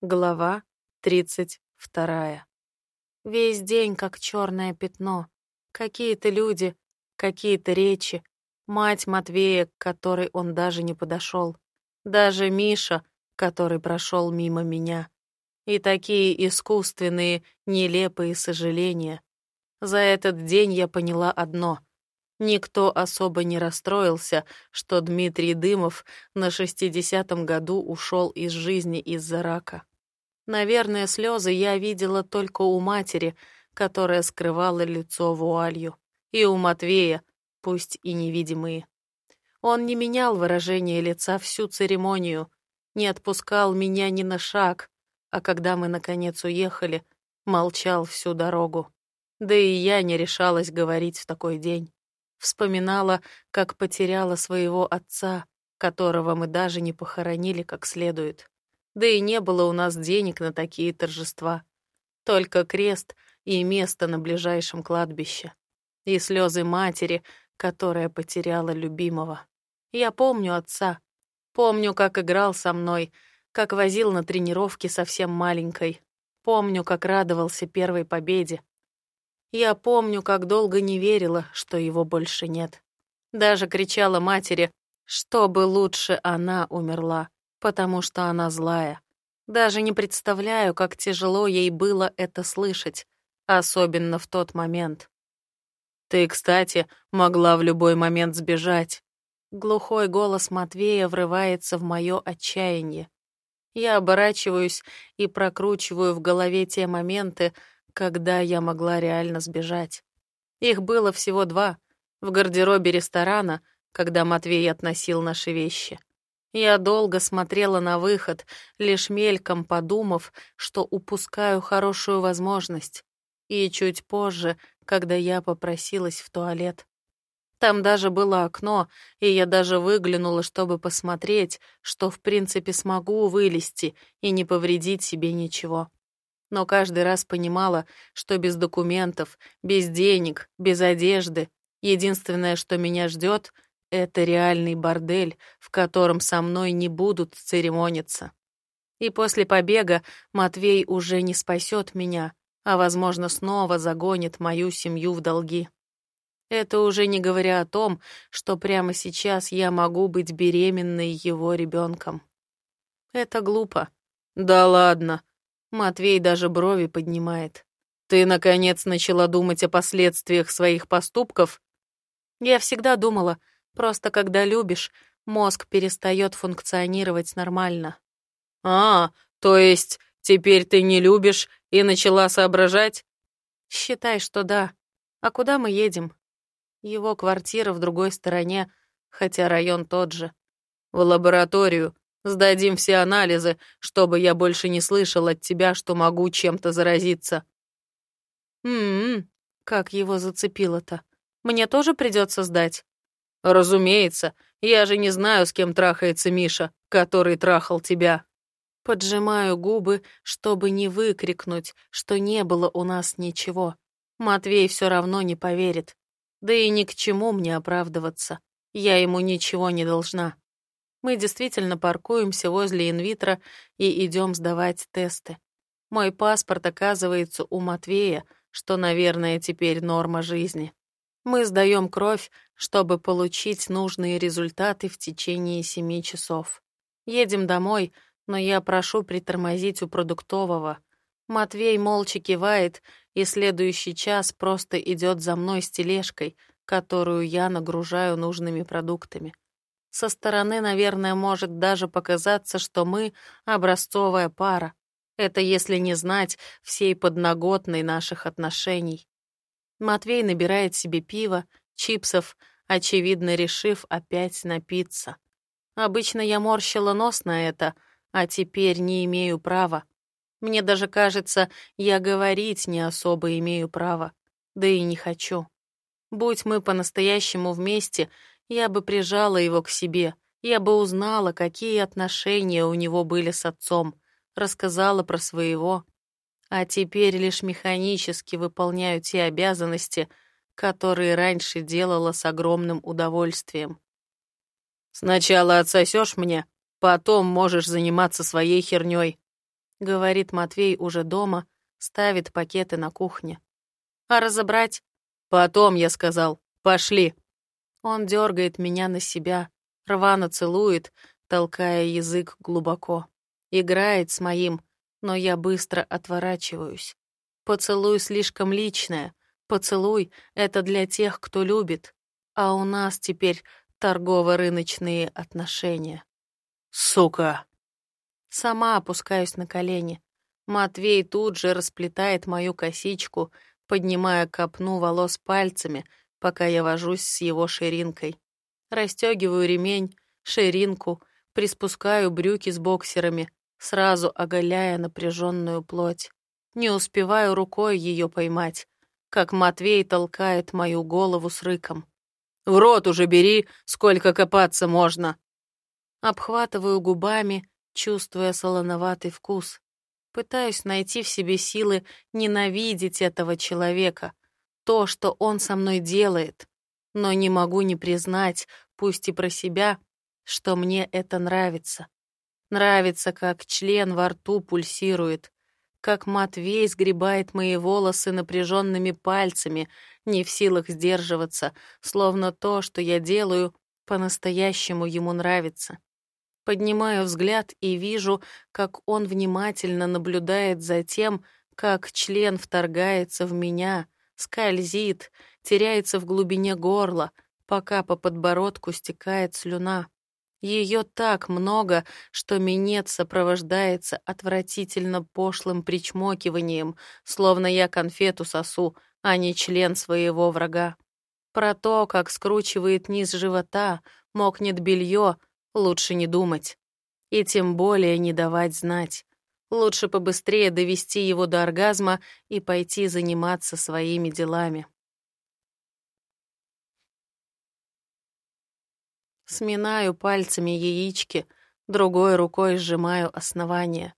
Глава тридцать вторая. Весь день как черное пятно. Какие-то люди, какие-то речи. Мать Матвея, к которой он даже не подошел. Даже Миша, который прошел мимо меня. И такие искусственные, нелепые сожаления. За этот день я поняла одно. Никто особо не расстроился, что Дмитрий Дымов на шестидесятом году ушел из жизни из-за рака. Наверное, слезы я видела только у матери, которая скрывала лицо вуалью, и у Матвея, пусть и невидимые. Он не менял выражение лица всю церемонию, не отпускал меня ни на шаг, а когда мы, наконец, уехали, молчал всю дорогу. Да и я не решалась говорить в такой день. Вспоминала, как потеряла своего отца, которого мы даже не похоронили как следует. Да и не было у нас денег на такие торжества. Только крест и место на ближайшем кладбище. И слезы матери, которая потеряла любимого. Я помню отца. Помню, как играл со мной, как возил на тренировки совсем маленькой. Помню, как радовался первой победе. Я помню, как долго не верила, что его больше нет. Даже кричала матери, чтобы лучше она умерла, потому что она злая. Даже не представляю, как тяжело ей было это слышать, особенно в тот момент. «Ты, кстати, могла в любой момент сбежать». Глухой голос Матвея врывается в мое отчаяние. Я оборачиваюсь и прокручиваю в голове те моменты, когда я могла реально сбежать. Их было всего два. В гардеробе ресторана, когда Матвей относил наши вещи. Я долго смотрела на выход, лишь мельком подумав, что упускаю хорошую возможность. И чуть позже, когда я попросилась в туалет. Там даже было окно, и я даже выглянула, чтобы посмотреть, что в принципе смогу вылезти и не повредить себе ничего но каждый раз понимала, что без документов, без денег, без одежды, единственное, что меня ждет, это реальный бордель, в котором со мной не будут церемониться. И после побега Матвей уже не спасет меня, а, возможно, снова загонит мою семью в долги. Это уже не говоря о том, что прямо сейчас я могу быть беременной его ребенком. Это глупо. Да ладно, Матвей даже брови поднимает. «Ты, наконец, начала думать о последствиях своих поступков?» «Я всегда думала, просто когда любишь, мозг перестает функционировать нормально». «А, то есть теперь ты не любишь и начала соображать?» «Считай, что да. А куда мы едем?» Его квартира в другой стороне, хотя район тот же. «В лабораторию. Сдадим все анализы, чтобы я больше не слышал от тебя, что могу чем-то заразиться. М-м, как его зацепило-то. Мне тоже придется сдать? Разумеется, я же не знаю, с кем трахается Миша, который трахал тебя. Поджимаю губы, чтобы не выкрикнуть, что не было у нас ничего. Матвей все равно не поверит. Да и ни к чему мне оправдываться. Я ему ничего не должна. Мы действительно паркуемся возле инвитро и идем сдавать тесты. Мой паспорт оказывается у Матвея, что, наверное, теперь норма жизни. Мы сдаем кровь, чтобы получить нужные результаты в течение семи часов. Едем домой, но я прошу притормозить у продуктового. Матвей молча кивает, и следующий час просто идет за мной с тележкой, которую я нагружаю нужными продуктами. Со стороны, наверное, может даже показаться, что мы — образцовая пара. Это если не знать всей подноготной наших отношений. Матвей набирает себе пива, чипсов, очевидно решив опять напиться. Обычно я морщила нос на это, а теперь не имею права. Мне даже кажется, я говорить не особо имею права, да и не хочу. Будь мы по-настоящему вместе, я бы прижала его к себе, я бы узнала, какие отношения у него были с отцом, рассказала про своего. А теперь лишь механически выполняю те обязанности, которые раньше делала с огромным удовольствием. «Сначала отсосешь мне, потом можешь заниматься своей херней». — говорит Матвей уже дома, ставит пакеты на кухне. «А разобрать?» «Потом», — я сказал. «Пошли». Он дергает меня на себя, рвано целует, толкая язык глубоко. Играет с моим, но я быстро отворачиваюсь. Поцелуй слишком личное. Поцелуй — это для тех, кто любит. А у нас теперь торгово-рыночные отношения. «Сука!» Сама опускаюсь на колени. Матвей тут же расплетает мою косичку, поднимая копну волос пальцами, пока я вожусь с его ширинкой. Растегиваю ремень, ширинку, приспускаю брюки с боксерами, сразу оголяя напряженную плоть. Не успеваю рукой ее поймать, как Матвей толкает мою голову с рыком. «В рот уже бери, сколько копаться можно!» Обхватываю губами, чувствуя солоноватый вкус. Пытаюсь найти в себе силы ненавидеть этого человека, то, что он со мной делает, но не могу не признать, пусть и про себя, что мне это нравится. Нравится, как член во рту пульсирует, как Матвей сгребает мои волосы напряженными пальцами, не в силах сдерживаться, словно то, что я делаю, по-настоящему ему нравится. Поднимаю взгляд и вижу, как он внимательно наблюдает за тем, как член вторгается в меня, скользит, теряется в глубине горла, пока по подбородку стекает слюна. Ее так много, что минет сопровождается отвратительно пошлым причмокиванием, словно я конфету сосу, а не член своего врага. Про то, как скручивает низ живота, мокнет белье, лучше не думать. И тем более не давать знать. Лучше побыстрее довести его до оргазма и пойти заниматься своими делами. Сминаю пальцами яички, другой рукой сжимаю основание.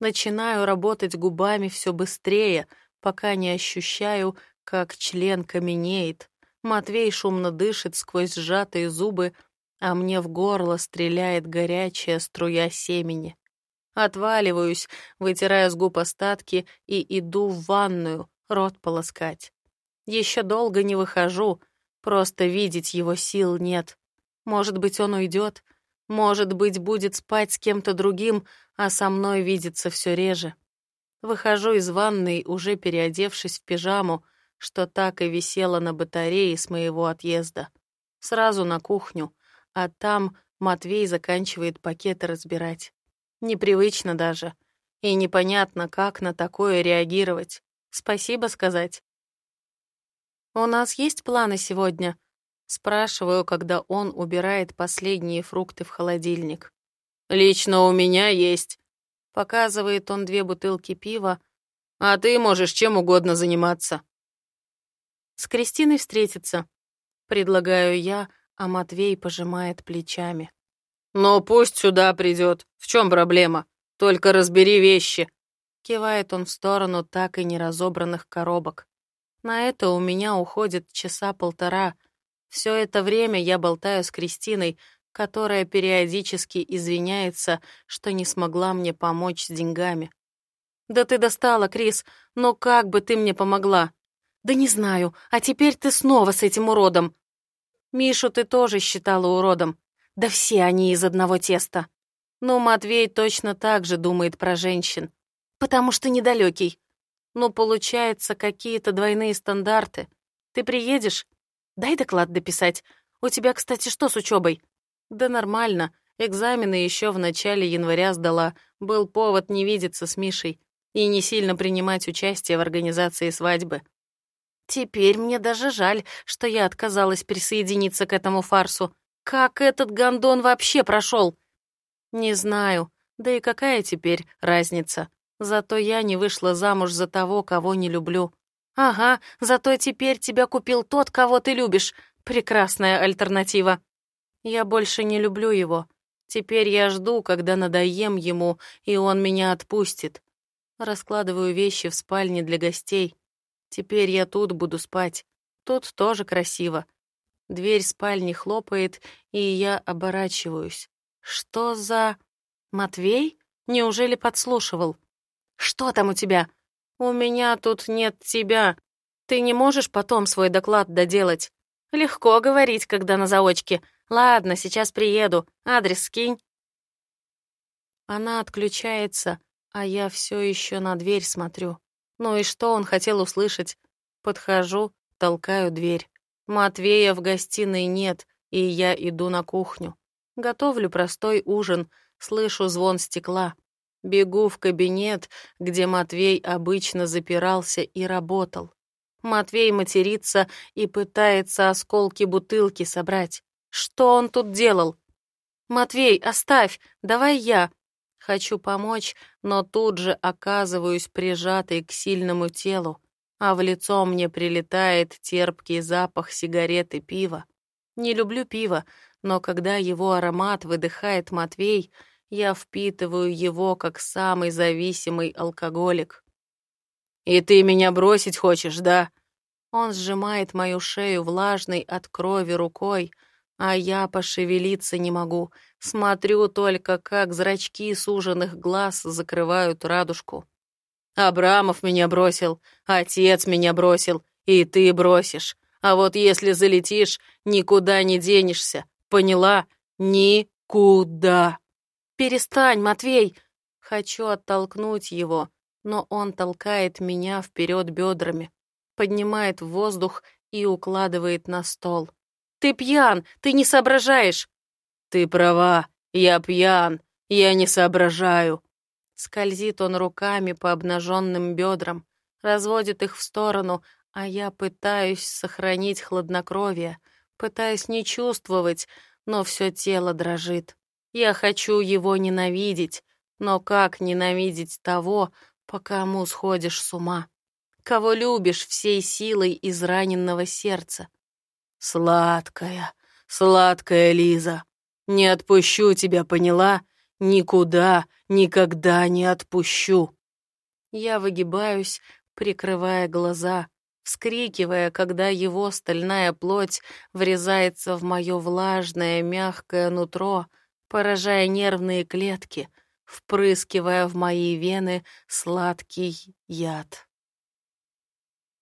Начинаю работать губами все быстрее, пока не ощущаю, как член каменеет. Матвей шумно дышит сквозь сжатые зубы, а мне в горло стреляет горячая струя семени. Отваливаюсь, вытирая с губ остатки и иду в ванную, рот полоскать. Еще долго не выхожу, просто видеть его сил нет. Может быть, он уйдет, может быть, будет спать с кем-то другим, а со мной видится все реже. Выхожу из ванной, уже переодевшись в пижаму, что так и висела на батарее с моего отъезда. Сразу на кухню, а там Матвей заканчивает пакеты разбирать. Непривычно даже. И непонятно, как на такое реагировать. Спасибо сказать. «У нас есть планы сегодня?» Спрашиваю, когда он убирает последние фрукты в холодильник. «Лично у меня есть». Показывает он две бутылки пива. «А ты можешь чем угодно заниматься». «С Кристиной встретиться», — предлагаю я, — а Матвей пожимает плечами. «Ну, пусть сюда придет. В чем проблема? Только разбери вещи». Кивает он в сторону так и неразобранных коробок. На это у меня уходит часа полтора. Все это время я болтаю с Кристиной, которая периодически извиняется, что не смогла мне помочь с деньгами. «Да ты достала, Крис, но как бы ты мне помогла?» «Да не знаю, а теперь ты снова с этим уродом. Мишу ты тоже считала уродом. Да все они из одного теста. Но Матвей точно так же думает про женщин. Потому что недалекий. Ну, получается, какие-то двойные стандарты. Ты приедешь? Дай доклад дописать. У тебя, кстати, что с учебой? Да нормально. Экзамены еще в начале января сдала. Был повод не видеться с Мишей и не сильно принимать участие в организации свадьбы. Теперь мне даже жаль, что я отказалась присоединиться к этому фарсу. Как этот гондон вообще прошел? Не знаю. Да и какая теперь разница? Зато я не вышла замуж за того, кого не люблю. Ага, зато теперь тебя купил тот, кого ты любишь. Прекрасная альтернатива. Я больше не люблю его. Теперь я жду, когда надоем ему, и он меня отпустит. Раскладываю вещи в спальне для гостей. Теперь я тут буду спать. Тут тоже красиво. Дверь спальни хлопает, и я оборачиваюсь. Что за... Матвей? Неужели подслушивал? Что там у тебя? У меня тут нет тебя. Ты не можешь потом свой доклад доделать? Легко говорить, когда на заочке. Ладно, сейчас приеду. Адрес скинь. Она отключается, а я все еще на дверь смотрю. Ну и что он хотел услышать? Подхожу, толкаю дверь. Матвея в гостиной нет, и я иду на кухню. Готовлю простой ужин, слышу звон стекла. Бегу в кабинет, где Матвей обычно запирался и работал. Матвей матерится и пытается осколки бутылки собрать. Что он тут делал? «Матвей, оставь, давай я». Хочу помочь, но тут же оказываюсь прижатой к сильному телу, а в лицо мне прилетает терпкий запах сигарет и пива. Не люблю пиво, но когда его аромат выдыхает Матвей, я впитываю его как самый зависимый алкоголик. «И ты меня бросить хочешь, да?» Он сжимает мою шею влажной от крови рукой, а я пошевелиться не могу. Смотрю только, как зрачки суженных глаз закрывают радужку. Абрамов меня бросил, отец меня бросил, и ты бросишь. А вот если залетишь, никуда не денешься. Поняла? Никуда. Перестань, Матвей. Хочу оттолкнуть его, но он толкает меня вперед бедрами, поднимает в воздух и укладывает на стол. Ты пьян, ты не соображаешь. Ты права, я пьян, я не соображаю. Скользит он руками по обнаженным бедрам, разводит их в сторону, а я пытаюсь сохранить хладнокровие, пытаюсь не чувствовать, но все тело дрожит. Я хочу его ненавидеть, но как ненавидеть того, по кому сходишь с ума? Кого любишь всей силой из раненного сердца? Сладкая, сладкая Лиза, не отпущу тебя, поняла? Никуда, никогда не отпущу. Я выгибаюсь, прикрывая глаза, вскрикивая, когда его стальная плоть врезается в мое влажное, мягкое нутро, поражая нервные клетки, впрыскивая в мои вены сладкий яд.